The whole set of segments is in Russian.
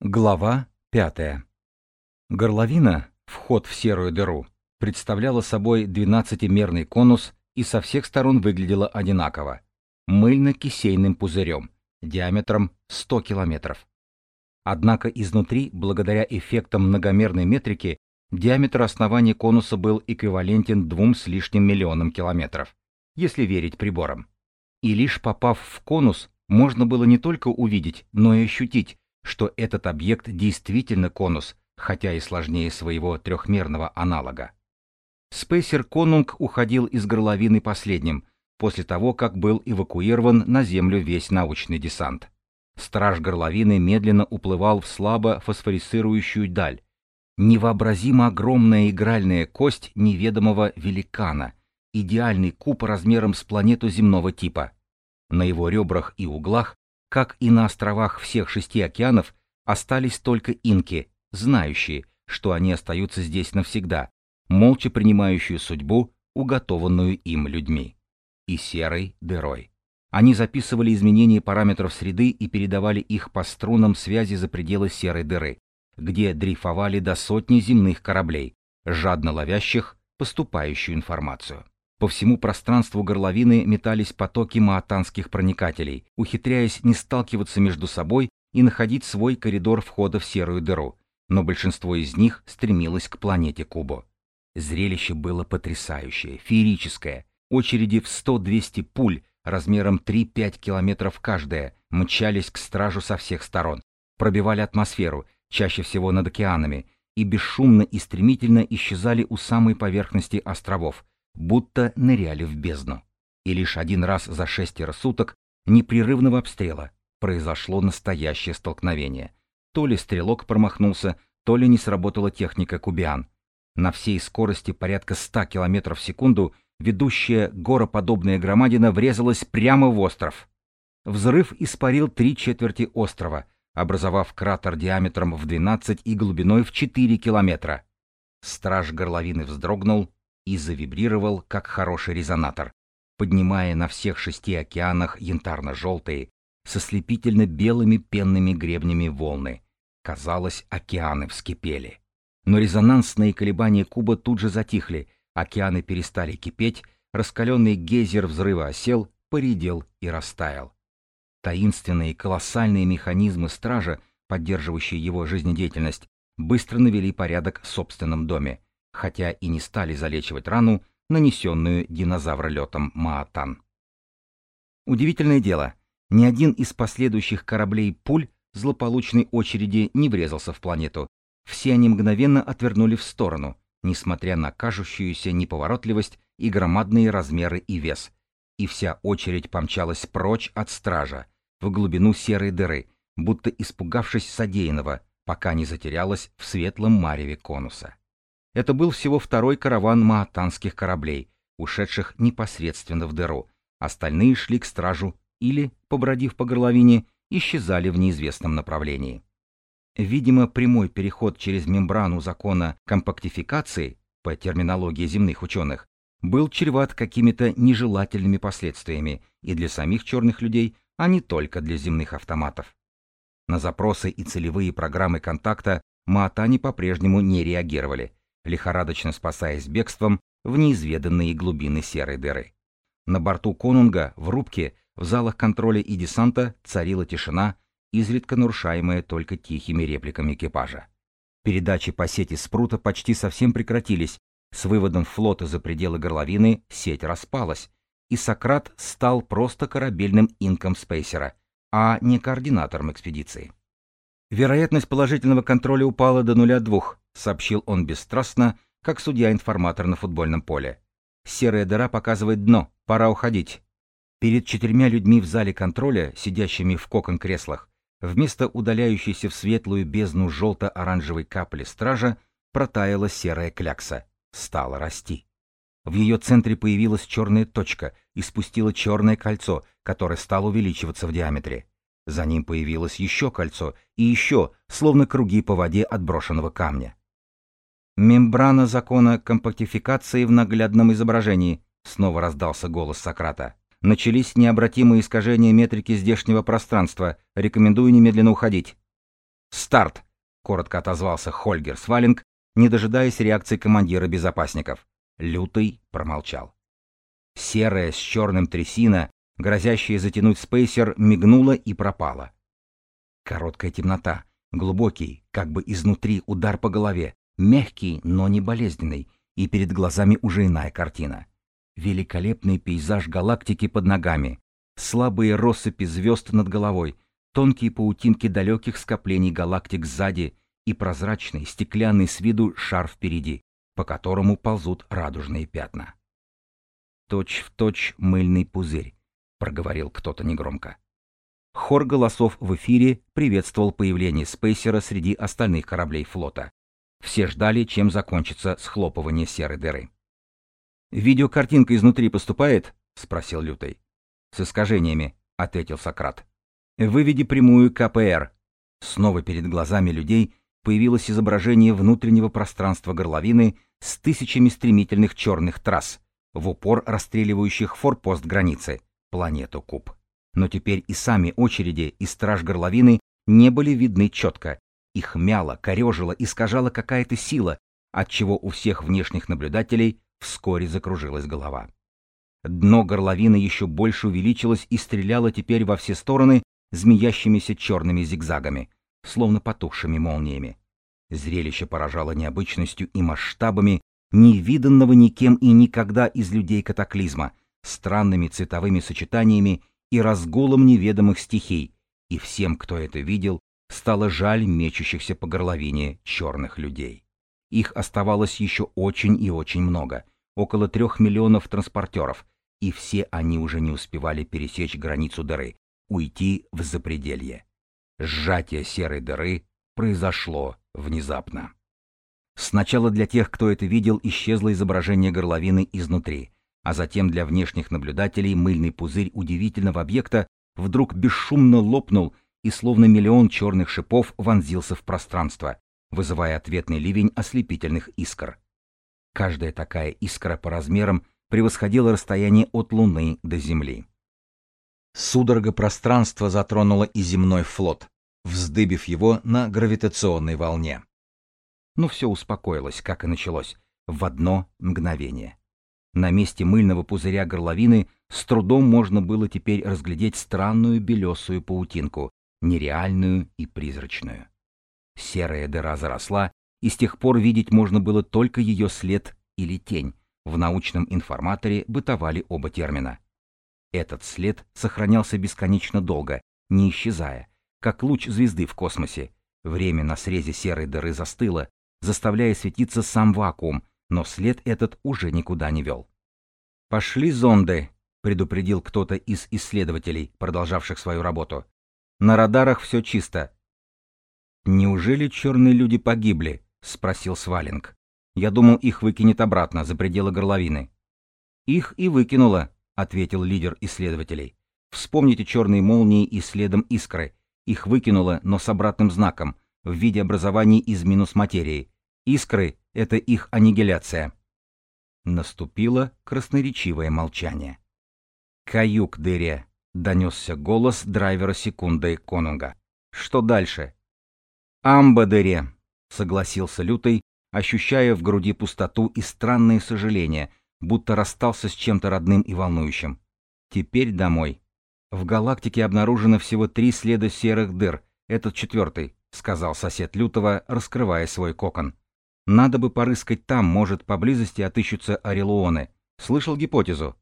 Глава 5. Горловина, вход в серую дыру, представляла собой 12-мерный конус и со всех сторон выглядела одинаково – мыльно-кисейным пузырем, диаметром 100 километров. Однако изнутри, благодаря эффектам многомерной метрики, диаметр основания конуса был эквивалентен двум с лишним миллионам километров, если верить приборам. И лишь попав в конус, можно было не только увидеть, но и ощутить, что этот объект действительно конус, хотя и сложнее своего трехмерного аналога. Спейсер Конунг уходил из горловины последним, после того, как был эвакуирован на Землю весь научный десант. Страж горловины медленно уплывал в слабо фосфорицирующую даль. Невообразимо огромная игральная кость неведомого великана, идеальный куб размером с планету земного типа. На его ребрах и углах как и на островах всех шести океанов, остались только инки, знающие, что они остаются здесь навсегда, молча принимающие судьбу, уготованную им людьми. И серой дырой. Они записывали изменения параметров среды и передавали их по струнам связи за пределы серой дыры, где дрейфовали до сотни земных кораблей, жадно ловящих поступающую информацию. По всему пространству горловины метались потоки маатанских проникателей, ухитряясь не сталкиваться между собой и находить свой коридор входа в серую дыру, но большинство из них стремилось к планете Кубо. Зрелище было потрясающее, феерическое. Очереди в 100-200 пуль размером 3-5 километров каждая мчались к стражу со всех сторон, пробивали атмосферу, чаще всего над океанами, и бесшумно и стремительно исчезали у самой поверхности островов, будто ныряли в бездну. И лишь один раз за шестеро суток непрерывного обстрела произошло настоящее столкновение. То ли стрелок промахнулся, то ли не сработала техника Кубиан. На всей скорости порядка 100 км в секунду ведущая гороподобная громадина врезалась прямо в остров. Взрыв испарил три четверти острова, образовав кратер диаметром в 12 и глубиной в 4 километра. Страж горловины вздрогнул и завибрировал, как хороший резонатор, поднимая на всех шести океанах янтарно-желтые, со слепительно-белыми пенными гребнями волны. Казалось, океаны вскипели. Но резонансные колебания куба тут же затихли, океаны перестали кипеть, раскаленный гейзер взрыва осел, поредел и растаял. Таинственные колоссальные механизмы стража, поддерживающие его жизнедеятельность, быстро навели порядок в собственном доме, хотя и не стали залечивать рану, нанесенную динозавролетом Маатан. Удивительное дело, ни один из последующих кораблей пуль злополучной очереди не врезался в планету. Все они мгновенно отвернули в сторону, несмотря на кажущуюся неповоротливость и громадные размеры и вес. И вся очередь помчалась прочь от стража, в глубину серой дыры, будто испугавшись содеянного, пока не затерялась в светлом мареве конуса. Это был всего второй караван маатанских кораблей, ушедших непосредственно в дыру. Остальные шли к стражу или, побродив по горловине, исчезали в неизвестном направлении. Видимо, прямой переход через мембрану закона компактификации, по терминологии земных ученых, был чреват какими-то нежелательными последствиями и для самих черных людей, а не только для земных автоматов. На запросы и целевые программы контакта Маатани по-прежнему не реагировали, лихорадочно спасаясь бегством в неизведанные глубины серой дыры. На борту Конунга, в рубке, в залах контроля и десанта царила тишина, изредка нарушаемая только тихими репликами экипажа. Передачи по сети спрута почти совсем прекратились, с выводом флота за пределы горловины сеть распалась, и Сократ стал просто корабельным инком спейсера, а не координатором экспедиции. Вероятность положительного контроля упала до нуля двух, сообщил он бесстрастно, как судья-информатор на футбольном поле. Серая дыра показывает дно, пора уходить. Перед четырьмя людьми в зале контроля, сидящими в кокон-креслах, вместо удаляющейся в светлую бездну желто-оранжевой капли стража, протаяла серая клякса, стала расти. В ее центре появилась черная точка и спустила черное кольцо, которое стало увеличиваться в диаметре. За ним появилось еще кольцо и еще, словно круги по воде отброшенного камня. «Мембрана закона компактификации в наглядном изображении», — снова раздался голос Сократа. «Начались необратимые искажения метрики здешнего пространства. Рекомендую немедленно уходить». «Старт!» — коротко отозвался Хольгер Свалинг, не дожидаясь реакции командира безопасников. Лютый промолчал. Серая с черным трясина, грозящая затянуть спейсер, мигнула и пропала. Короткая темнота, глубокий, как бы изнутри удар по голове, мягкий, но не болезненный, и перед глазами уже иная картина. Великолепный пейзаж галактики под ногами, слабые россыпи звезд над головой, тонкие паутинки далеких скоплений галактик сзади и прозрачный, стеклянный с виду шар впереди по которому ползут радужные пятна. «Точь в точь мыльный пузырь», — проговорил кто-то негромко. Хор голосов в эфире приветствовал появление спейсера среди остальных кораблей флота. Все ждали, чем закончится схлопывание серой дыры. «Видеокартинка изнутри поступает?» — спросил Лютый. «С искажениями», — ответил Сократ. «Выведи прямую КПР». Снова перед глазами людей появилось изображение внутреннего пространства горловины с тысячами стремительных черных трасс, в упор расстреливающих форпост границы, планету Куб. Но теперь и сами очереди и страж горловины не были видны четко. Их мяло, корежило, искажала какая-то сила, отчего у всех внешних наблюдателей вскоре закружилась голова. Дно горловины еще больше увеличилось и стреляло теперь во все стороны змеящимися черными зигзагами, словно потухшими молниями. Зрелище поражало необычностью и масштабами невиданного никем и никогда из людей катаклизма, странными цветовыми сочетаниями и разгулом неведомых стихий, и всем, кто это видел, стало жаль мечущихся по горловине черных людей. Их оставалось еще очень и очень много, около трех миллионов транспортеров, и все они уже не успевали пересечь границу дыры, уйти в запределье. Сжатие серой дыры произошло внезапно. Сначала для тех, кто это видел, исчезло изображение горловины изнутри, а затем для внешних наблюдателей мыльный пузырь удивительного объекта вдруг бесшумно лопнул и словно миллион черных шипов вонзился в пространство, вызывая ответный ливень ослепительных искр. Каждая такая искра по размерам превосходила расстояние от Луны до Земли. Судорога пространства затронула и земной флот, вздыбив его на гравитационной волне. Но все успокоилось, как и началось, в одно мгновение. На месте мыльного пузыря горловины с трудом можно было теперь разглядеть странную белесую паутинку, нереальную и призрачную. Серая дыра заросла, и с тех пор видеть можно было только ее след или тень. В научном информаторе бытовали оба термина. Этот след сохранялся бесконечно долго, не исчезая, как луч звезды в космосе. Время на срезе серой дыры застыло, заставляя светиться сам вакуум, но след этот уже никуда не вел. «Пошли зонды», — предупредил кто-то из исследователей, продолжавших свою работу. «На радарах все чисто». «Неужели черные люди погибли?» — спросил Свалинг. «Я думал, их выкинет обратно, за пределы горловины». «Их и выкинуло», ответил лидер исследователей. Вспомните черные молнии и следом искры. Их выкинуло, но с обратным знаком, в виде образований из минус материи. Искры — это их аннигиляция. Наступило красноречивое молчание. «Каюк, дыре!» — донесся голос драйвера секунды Конунга. «Что дальше?» «Амба, дыре!» — согласился Лютый, ощущая в груди пустоту и странное сожаление, будто расстался с чем-то родным и волнующим. Теперь домой. В галактике обнаружено всего три следа серых дыр. Этот четвертый, сказал сосед Лютого, раскрывая свой кокон. Надо бы порыскать там, может, поблизости отыщутся орелуоны. Слышал гипотезу?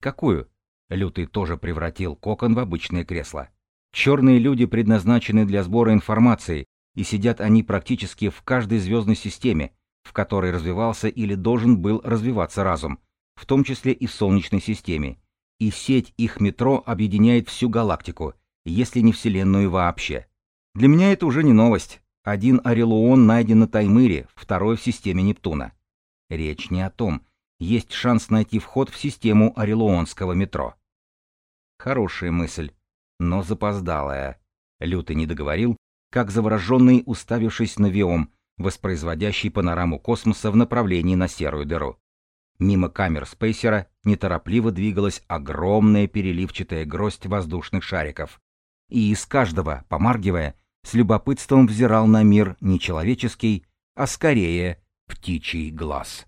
Какую? Лютый тоже превратил кокон в обычное кресло. Черные люди предназначены для сбора информации, и сидят они практически в каждой звездной системе, в которой развивался или должен был развиваться разум, в том числе и в Солнечной системе, и сеть их метро объединяет всю галактику, если не Вселенную вообще. Для меня это уже не новость. Один Орелуон найден на Таймыре, второй в системе Нептуна. Речь не о том, есть шанс найти вход в систему Орелуонского метро. Хорошая мысль, но запоздалая. Лютый не договорил, как завороженный, уставившись на Виом, воспроизводящий панораму космоса в направлении на серую дыру. Мимо камер спейсера неторопливо двигалась огромная переливчатая гроздь воздушных шариков. И из каждого, помаргивая, с любопытством взирал на мир нечеловеческий, а скорее птичий глаз.